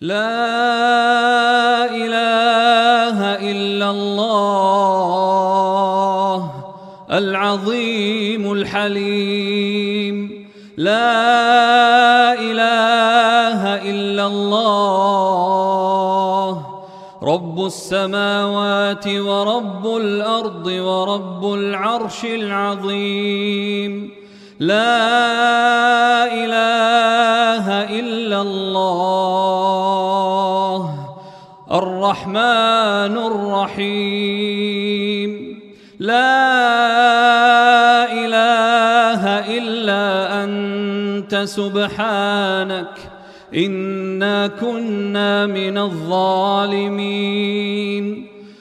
لا إله إلا الله العظيم الحليم. لا إله إلا الله رب السماوات ورب الأرض ورب العرش العظيم. لا إله إلا الله الرحمن الرحيم. لا إله إلا أنت سبحانك. إنا كنا من الظالمين.